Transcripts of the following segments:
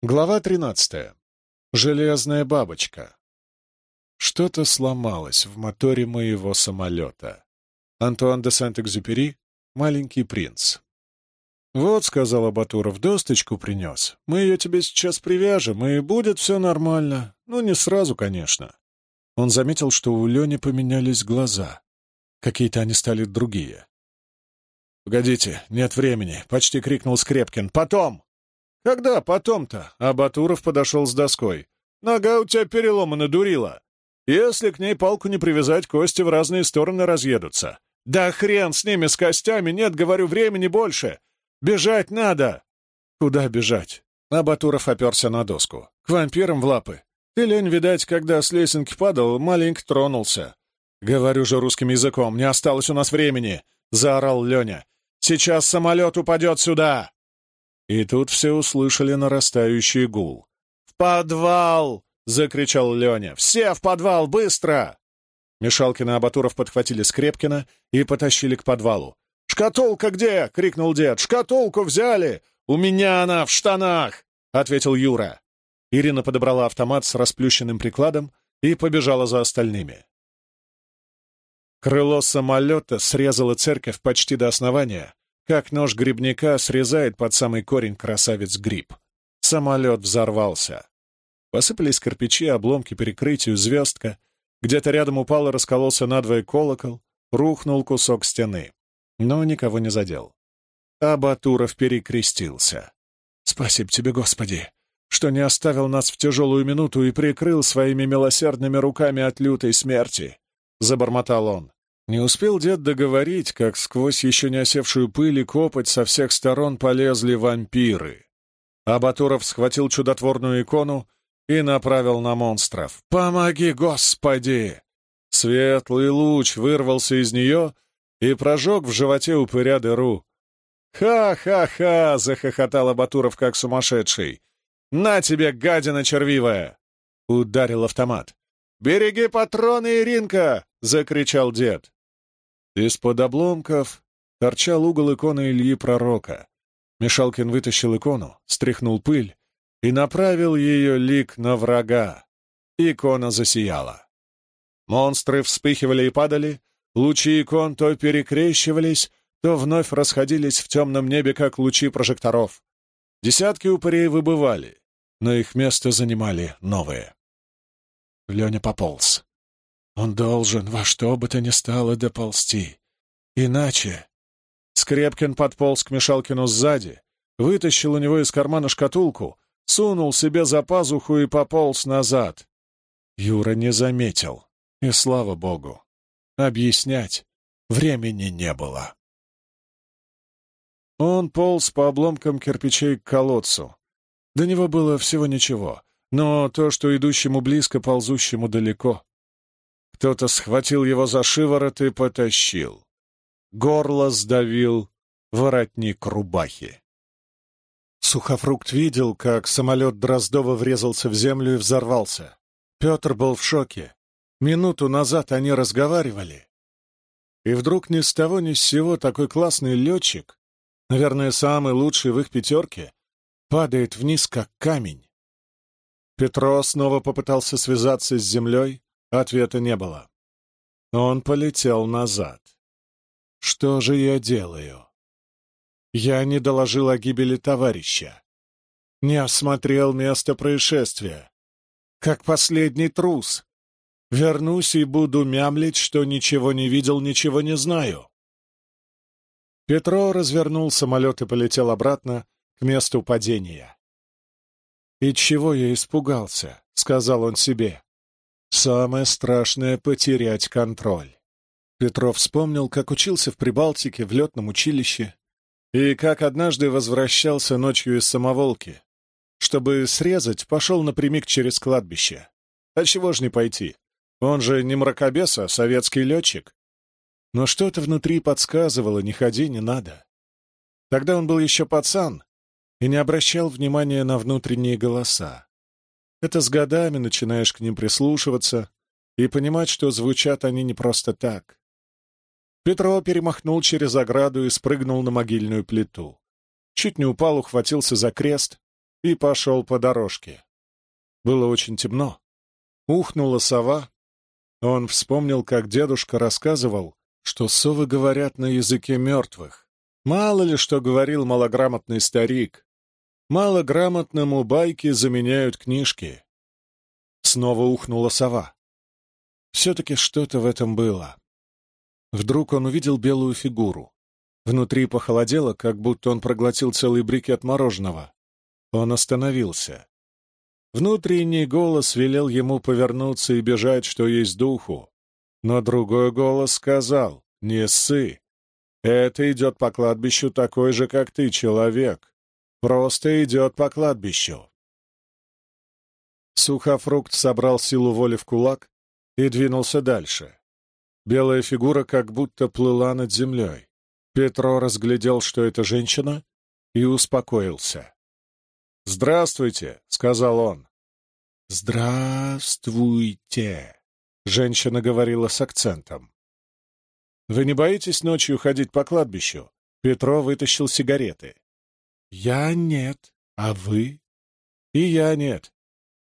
Глава 13. Железная бабочка. Что-то сломалось в моторе моего самолета. Антуан де Сент-Экзюпери, «Маленький принц». «Вот», — сказал Абатуров, — «досточку принес. Мы ее тебе сейчас привяжем, и будет все нормально. Ну, не сразу, конечно». Он заметил, что у Лени поменялись глаза. Какие-то они стали другие. «Погодите, нет времени», — почти крикнул Скрепкин. «Потом!» «Когда потом-то?» А Батуров подошел с доской. «Нога у тебя переломана, дурила. Если к ней палку не привязать, кости в разные стороны разъедутся. Да хрен с ними, с костями, нет, говорю, времени больше. Бежать надо!» «Куда бежать?» А Батуров оперся на доску. «К вампирам в лапы. Ты, лень, видать, когда с лесенки падал, маленько тронулся. Говорю же русским языком, не осталось у нас времени!» — заорал Леня. «Сейчас самолет упадет сюда!» И тут все услышали нарастающий гул. «В подвал!» — закричал Леня. «Все в подвал! Быстро!» Мешалкина и Абатуров подхватили Скрепкина и потащили к подвалу. «Шкатулка где?» — крикнул дед. «Шкатулку взяли! У меня она в штанах!» — ответил Юра. Ирина подобрала автомат с расплющенным прикладом и побежала за остальными. Крыло самолета срезало церковь почти до основания, как нож грибника срезает под самый корень красавец гриб. Самолет взорвался. Посыпались кирпичи, обломки перекрытию, звездка. Где-то рядом упал и раскололся надвое колокол, рухнул кусок стены. Но никого не задел. А Батуров перекрестился. «Спасибо тебе, Господи, что не оставил нас в тяжелую минуту и прикрыл своими милосердными руками от лютой смерти!» — забормотал он. Не успел дед договорить, как сквозь еще не осевшую пыль и копоть со всех сторон полезли вампиры. Абатуров схватил чудотворную икону и направил на монстров. «Помоги, Господи!» Светлый луч вырвался из нее и прожег в животе упыря дыру. «Ха-ха-ха!» — захохотал Абатуров как сумасшедший. «На тебе, гадина червивая!» — ударил автомат. «Береги патроны, Иринка!» — закричал дед. Из-под обломков торчал угол иконы Ильи Пророка. Мишалкин вытащил икону, стряхнул пыль и направил ее лик на врага. Икона засияла. Монстры вспыхивали и падали, лучи икон то перекрещивались, то вновь расходились в темном небе, как лучи прожекторов. Десятки упырей выбывали, но их место занимали новые. Леня пополз. Он должен во что бы то ни стало доползти. Иначе... Скрепкин подполз к Мишалкину сзади, вытащил у него из кармана шкатулку, сунул себе за пазуху и пополз назад. Юра не заметил. И слава богу. Объяснять времени не было. Он полз по обломкам кирпичей к колодцу. До него было всего ничего, но то, что идущему близко, ползущему далеко. Кто-то схватил его за шиворот и потащил. Горло сдавил воротник рубахи. Сухофрукт видел, как самолет Дроздова врезался в землю и взорвался. Петр был в шоке. Минуту назад они разговаривали. И вдруг ни с того ни с сего такой классный летчик, наверное, самый лучший в их пятерке, падает вниз, как камень. Петро снова попытался связаться с землей, Ответа не было. Он полетел назад. Что же я делаю? Я не доложил о гибели товарища. Не осмотрел место происшествия. Как последний трус. Вернусь и буду мямлить, что ничего не видел, ничего не знаю. Петро развернул самолет и полетел обратно к месту падения. «И чего я испугался?» — сказал он себе. Самое страшное — потерять контроль. Петров вспомнил, как учился в Прибалтике в летном училище и как однажды возвращался ночью из самоволки. Чтобы срезать, пошел напрямик через кладбище. А чего ж не пойти? Он же не мракобес, а советский летчик. Но что-то внутри подсказывало, не ходи, не надо. Тогда он был еще пацан и не обращал внимания на внутренние голоса. Это с годами начинаешь к ним прислушиваться и понимать, что звучат они не просто так. Петро перемахнул через ограду и спрыгнул на могильную плиту. Чуть не упал, ухватился за крест, и пошел по дорожке. Было очень темно. Ухнула сова. Он вспомнил, как дедушка рассказывал, что совы говорят на языке мертвых. Мало ли что говорил малограмотный старик. Малограмотному байки заменяют книжки. Снова ухнула сова. Все-таки что-то в этом было. Вдруг он увидел белую фигуру. Внутри похолодело, как будто он проглотил целый брикет мороженого. Он остановился. Внутренний голос велел ему повернуться и бежать, что есть духу. Но другой голос сказал «Не ссы! Это идет по кладбищу такой же, как ты, человек. Просто идет по кладбищу». Сухофрукт собрал силу воли в кулак и двинулся дальше. Белая фигура как будто плыла над землей. Петро разглядел, что это женщина, и успокоился. «Здравствуйте», — сказал он. «Здравствуйте», — женщина говорила с акцентом. «Вы не боитесь ночью ходить по кладбищу?» Петро вытащил сигареты. «Я нет. А вы?» «И я нет.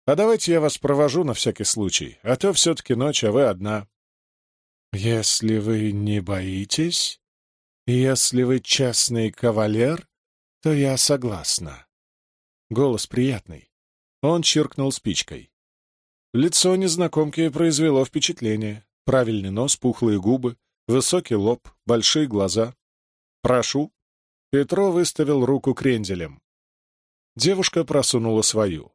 А давайте я вас провожу на всякий случай, а то все-таки ночь, а вы одна». «Если вы не боитесь, если вы честный кавалер, то я согласна». Голос приятный. Он чиркнул спичкой. Лицо незнакомки произвело впечатление. Правильный нос, пухлые губы, высокий лоб, большие глаза. «Прошу». Петро выставил руку кренделем. Девушка просунула свою.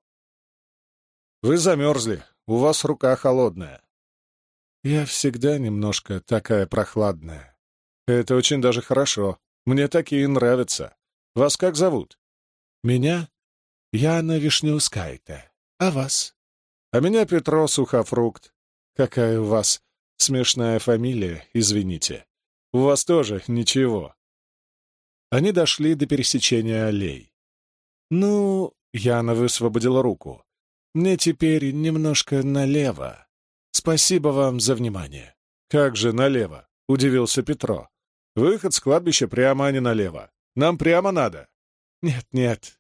«Вы замерзли, у вас рука холодная. Я всегда немножко такая прохладная. Это очень даже хорошо. Мне такие нравятся. Вас как зовут? Меня? Яна Вишнеускайте. А вас? А меня Петро Сухофрукт. Какая у вас смешная фамилия, извините. У вас тоже ничего. Они дошли до пересечения аллей. Ну, Яна высвободила руку. Мне теперь немножко налево. «Спасибо вам за внимание». «Как же налево?» — удивился Петро. «Выход с кладбища прямо, а не налево. Нам прямо надо». «Нет, нет,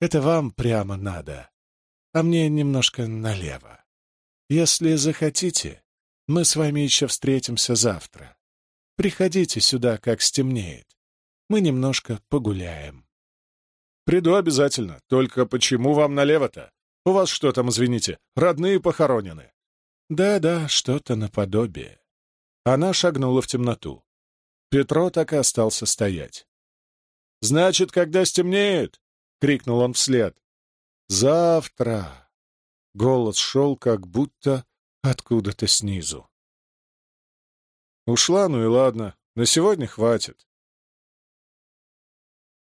это вам прямо надо, а мне немножко налево. Если захотите, мы с вами еще встретимся завтра. Приходите сюда, как стемнеет. Мы немножко погуляем». «Приду обязательно. Только почему вам налево-то? У вас что там, извините, родные похоронены?» Да-да, что-то наподобие. Она шагнула в темноту. Петро так и остался стоять. «Значит, когда стемнеет?» — крикнул он вслед. «Завтра!» Голос шел как будто откуда-то снизу. Ушла, ну и ладно. На сегодня хватит.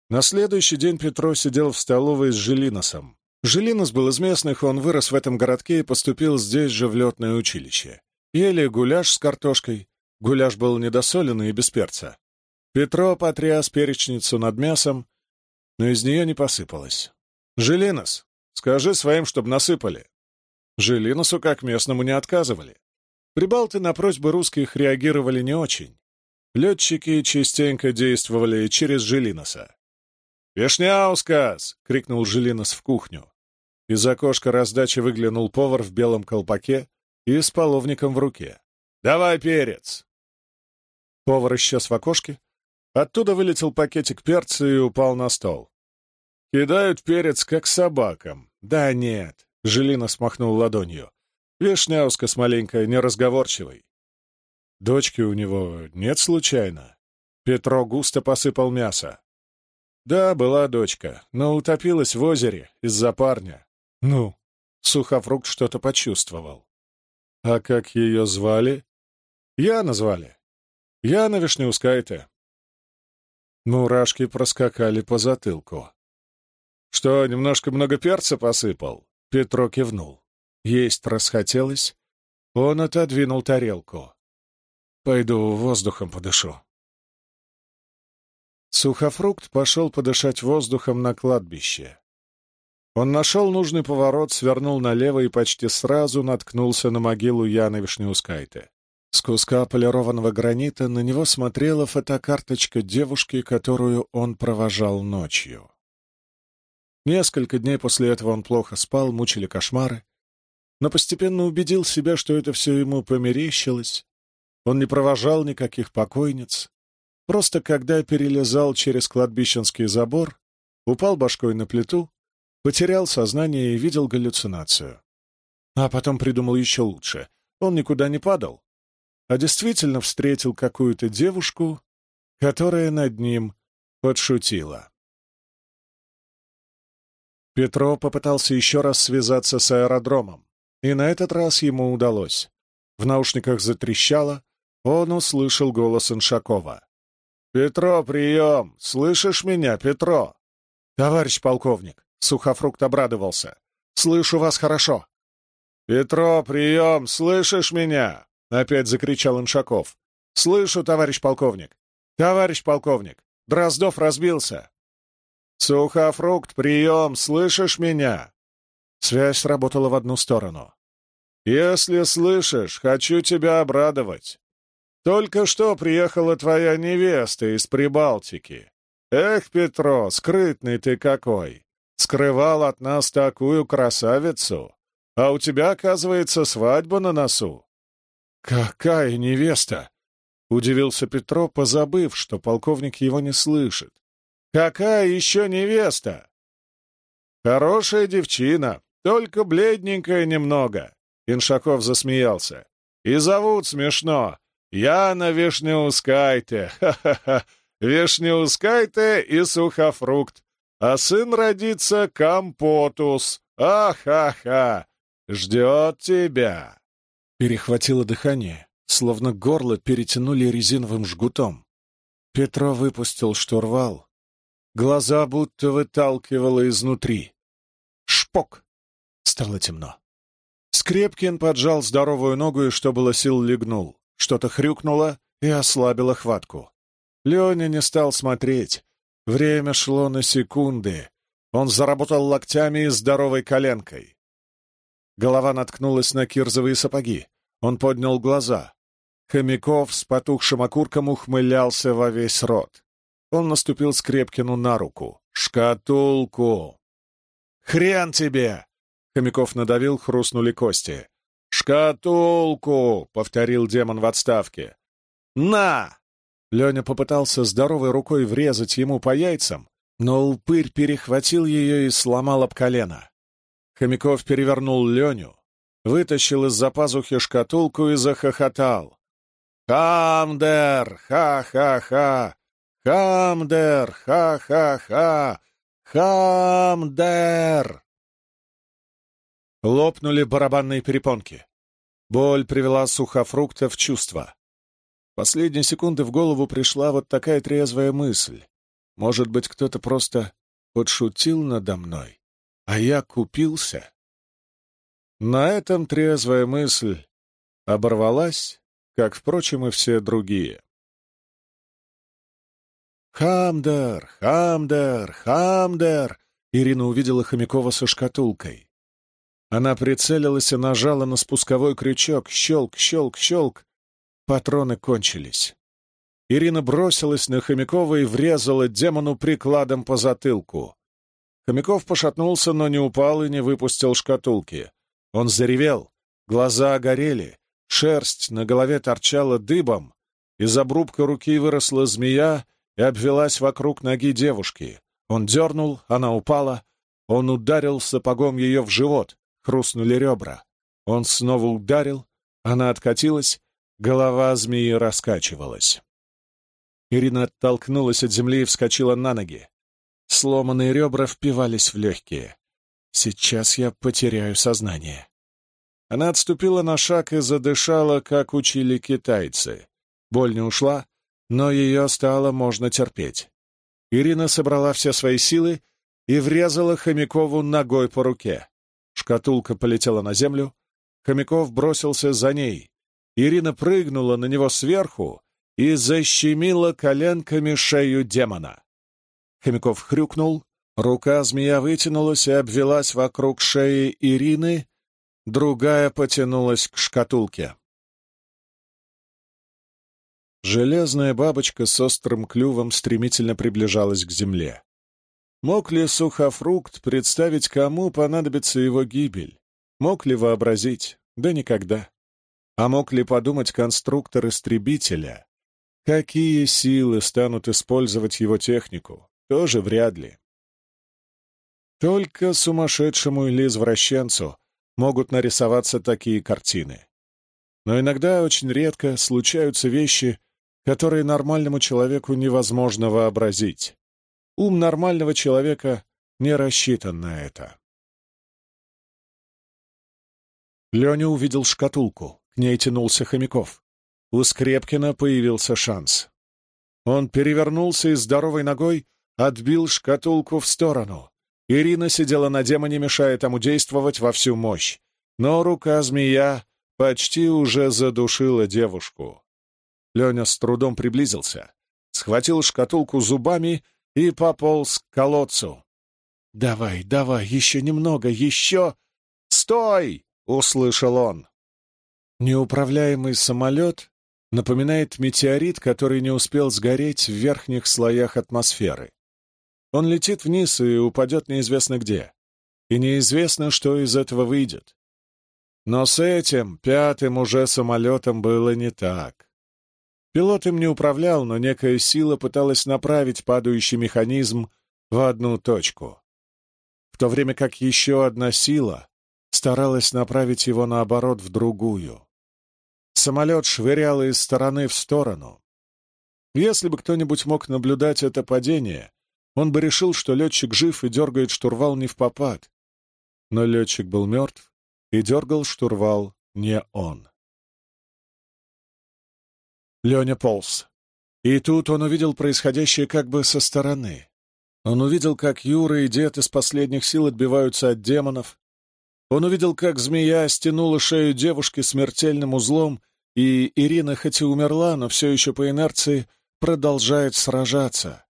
На следующий день Петро сидел в столовой с Желиносом. Желинос был из местных, он вырос в этом городке и поступил здесь же в летное училище. Ели гуляш с картошкой. Гуляш был недосоленный и без перца. Петро потряс перечницу над мясом, но из нее не посыпалось. «Желинос, скажи своим, чтобы насыпали». Желиносу, как местному, не отказывали. Прибалты на просьбы русских реагировали не очень. Летчики частенько действовали через Желиноса. «Вишняускас!» — крикнул Желинос в кухню. Из окошка раздачи выглянул повар в белом колпаке и с половником в руке. «Давай перец!» Повар исчез в окошке. Оттуда вылетел пакетик перца и упал на стол. «Кидают перец, как собакам». «Да нет», — Желина смахнул ладонью. «Вишняускас маленькая, неразговорчивый». «Дочки у него нет случайно?» Петро густо посыпал мясо. «Да, была дочка, но утопилась в озере из-за парня. «Ну?» — Сухофрукт что-то почувствовал. «А как ее звали?» «Я назвали. Яна Вишнеускайте». Мурашки проскакали по затылку. «Что, немножко много перца посыпал?» Петро кивнул. Есть расхотелось. Он отодвинул тарелку. «Пойду воздухом подышу». Сухофрукт пошел подышать воздухом на кладбище. Он нашел нужный поворот, свернул налево и почти сразу наткнулся на могилу Яны Вишнеускайте. С куска полированного гранита на него смотрела фотокарточка девушки, которую он провожал ночью. Несколько дней после этого он плохо спал, мучили кошмары, но постепенно убедил себя, что это все ему померещилось. Он не провожал никаких покойниц. Просто когда перелезал через кладбищенский забор, упал башкой на плиту, потерял сознание и видел галлюцинацию. А потом придумал еще лучше. Он никуда не падал, а действительно встретил какую-то девушку, которая над ним подшутила. Петро попытался еще раз связаться с аэродромом, и на этот раз ему удалось. В наушниках затрещало, он услышал голос Иншакова. «Петро, прием! Слышишь меня, Петро?» «Товарищ полковник!» — Сухофрукт обрадовался. «Слышу вас хорошо!» «Петро, прием! Слышишь меня?» — опять закричал Иншаков. «Слышу, товарищ полковник!» «Товарищ полковник! Дроздов разбился!» «Сухофрукт, прием! Слышишь меня?» Связь работала в одну сторону. «Если слышишь, хочу тебя обрадовать. Только что приехала твоя невеста из Прибалтики. Эх, Петро, скрытный ты какой! Скрывал от нас такую красавицу, а у тебя, оказывается, свадьба на носу». «Какая невеста?» — удивился Петро, позабыв, что полковник его не слышит. Какая еще невеста? Хорошая девчина, только бледненькая немного. Иншаков засмеялся. И зовут смешно. Яна Вишнеускайте. Ха-ха-ха. Вишнеускайте и сухофрукт. А сын родится Компотус. Ахаха. Ждет тебя. Перехватило дыхание, словно горло перетянули резиновым жгутом. Петро выпустил штурвал, Глаза будто выталкивало изнутри. Шпок! Стало темно. Скрепкин поджал здоровую ногу и, что было сил, легнул. Что-то хрюкнуло и ослабило хватку. Леня не стал смотреть. Время шло на секунды. Он заработал локтями и здоровой коленкой. Голова наткнулась на кирзовые сапоги. Он поднял глаза. Хомяков с потухшим окурком ухмылялся во весь рот. Он наступил Скрепкину на руку. «Шкатулку!» «Хрен тебе!» Хомяков надавил, хрустнули кости. «Шкатулку!» — повторил демон в отставке. «На!» Леня попытался здоровой рукой врезать ему по яйцам, но упырь перехватил ее и сломал об колено. Хомяков перевернул Леню, вытащил из-за пазухи шкатулку и захохотал. «Хамдер! Ха-ха-ха! «Хамдер! Ха-ха-ха! Хамдер!» Лопнули барабанные перепонки. Боль привела сухофрукта в чувство. Последние секунды в голову пришла вот такая трезвая мысль. Может быть, кто-то просто подшутил надо мной, а я купился? На этом трезвая мысль оборвалась, как, впрочем, и все другие. «Хамдер! Хамдер! Хамдер!» Ирина увидела Хомякова со шкатулкой. Она прицелилась и нажала на спусковой крючок. Щелк, щелк, щелк. Патроны кончились. Ирина бросилась на Хомякова и врезала демону прикладом по затылку. Хомяков пошатнулся, но не упал и не выпустил шкатулки. Он заревел, глаза горели, шерсть на голове торчала дыбом, из обрубка руки выросла змея и обвелась вокруг ноги девушки. Он дернул, она упала. Он ударил сапогом ее в живот, хрустнули ребра. Он снова ударил, она откатилась, голова змеи раскачивалась. Ирина оттолкнулась от земли и вскочила на ноги. Сломанные ребра впивались в легкие. «Сейчас я потеряю сознание». Она отступила на шаг и задышала, как учили китайцы. Боль не ушла, но ее стало можно терпеть. Ирина собрала все свои силы и врезала Хомякову ногой по руке. Шкатулка полетела на землю, Хомяков бросился за ней. Ирина прыгнула на него сверху и защемила коленками шею демона. Хомяков хрюкнул, рука змея вытянулась и обвелась вокруг шеи Ирины, другая потянулась к шкатулке. Железная бабочка с острым клювом стремительно приближалась к земле. Мог ли сухофрукт представить, кому понадобится его гибель? Мог ли вообразить? Да никогда. А мог ли подумать конструктор истребителя? Какие силы станут использовать его технику? Тоже вряд ли. Только сумасшедшему или извращенцу могут нарисоваться такие картины. Но иногда, очень редко, случаются вещи, которые нормальному человеку невозможно вообразить. Ум нормального человека не рассчитан на это. Леня увидел шкатулку. К ней тянулся Хомяков. У Скрепкина появился шанс. Он перевернулся и здоровой ногой отбил шкатулку в сторону. Ирина сидела на демоне, мешая тому действовать во всю мощь. Но рука-змея почти уже задушила девушку. Леня с трудом приблизился, схватил шкатулку зубами и пополз к колодцу. «Давай, давай, еще немного, еще!» «Стой!» — услышал он. Неуправляемый самолет напоминает метеорит, который не успел сгореть в верхних слоях атмосферы. Он летит вниз и упадет неизвестно где. И неизвестно, что из этого выйдет. Но с этим, пятым уже самолетом было не так. Пилот им не управлял, но некая сила пыталась направить падающий механизм в одну точку. В то время как еще одна сила старалась направить его, наоборот, в другую. Самолет швырял из стороны в сторону. Если бы кто-нибудь мог наблюдать это падение, он бы решил, что летчик жив и дергает штурвал не в попад. Но летчик был мертв, и дергал штурвал не он. Леня полз. И тут он увидел происходящее как бы со стороны. Он увидел, как Юра и дед из последних сил отбиваются от демонов. Он увидел, как змея стянула шею девушки смертельным узлом, и Ирина хоть и умерла, но все еще по инерции продолжает сражаться.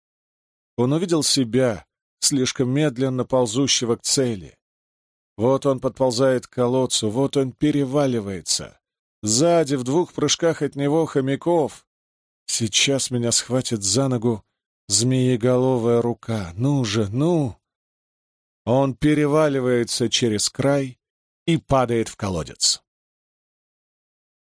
Он увидел себя, слишком медленно ползущего к цели. Вот он подползает к колодцу, вот он переваливается. Сзади, в двух прыжках от него, хомяков. Сейчас меня схватит за ногу змееголовая рука. Ну же, ну! Он переваливается через край и падает в колодец.